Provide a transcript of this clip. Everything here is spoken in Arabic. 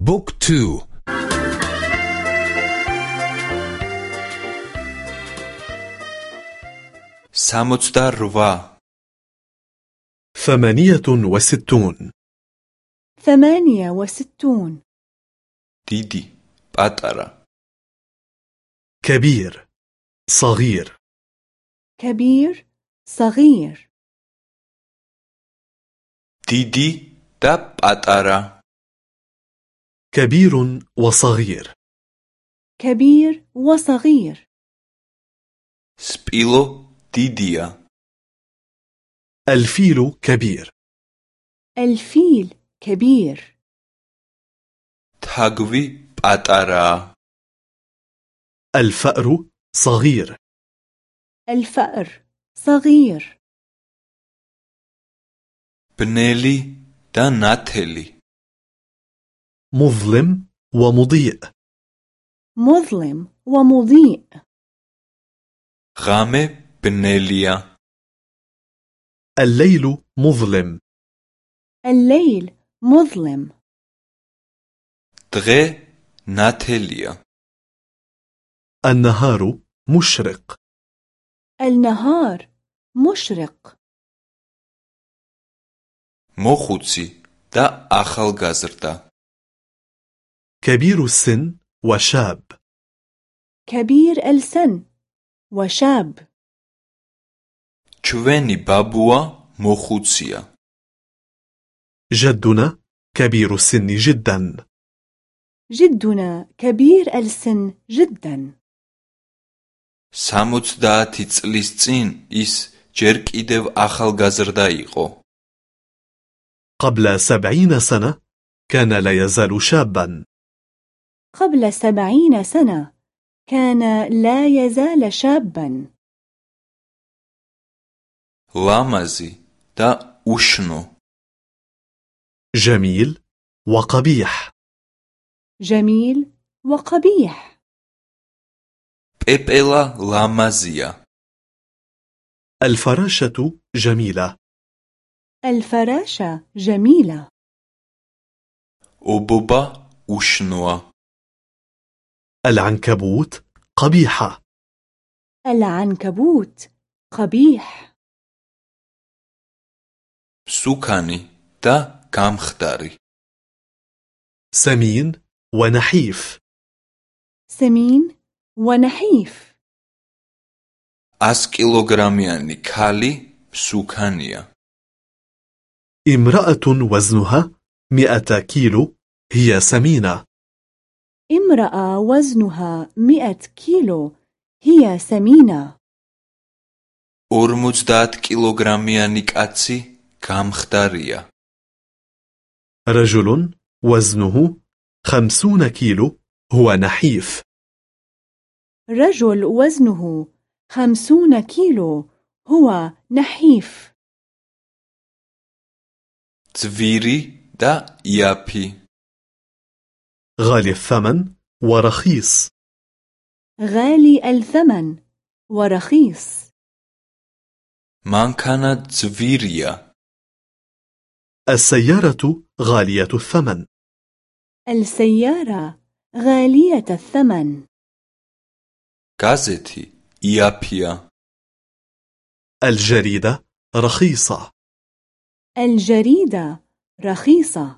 book two. სამოცდარვა ثمانية وستون. ثمانية وستون. დიდი პატარა كبير. صغير. كبير صغير. ديدي دا باترا كبير وصغير. كبير وصغير. سبيلو ديديا الفيل كبير. الفيل كبير. تاغوي باترا الفأر صغير. الفأر صغير. بنيلي دا ناتلي مظلم ومضيء مظلم ومضيء غامي بنيليا الليل مظلم الليل مظلم دغي ناتليا النهار مشرق النهار مشرق موخوتسي دا ახალგაზრდა كبير السن وشاب كبير السن وشاب ჩვენი ბაბუა მოხუცია جدنا كبير السن جدا جدنا كبير السن جدا 70 წლის წინ ის ჯერ კიდევ ახალგაზრდა იყო قبل سبعين سنة كان لا يزال شابا قبل سبعين سنة. كان لا يزال شابا. لامزي دا أشنو جميل وقبيح. جميل وقبيح. بيبيلا لامازيا الفراشة جميلة. الفراشة جميلة. أبوبا أشنوة العنكبوت قبيحة العنكبوت قبيح. سوكاني تا كامختاري سمين ونحيف. سمين ونحيف. أس كيلوغرامياني كالي سوكانيا امرأة وزنها مئة كيلو هي سمينة. امرأة وزنها مئة كيلو هي سمينة 50 კილოგრამიანი კაცი გამხდარია رجل وزنه خمسون كيلو هو نحيف رجل وزنه خمسون كيلو هو نحيف ძვირი და იაფი غالي الثمن ورخيص غالي الثمن ورخيص مان كانت زفيريا السيارة غالية الثمن. السيارة غالية الثمن. Gazeti يابيا الجريدة رخيصة. الجريدة رخيصة.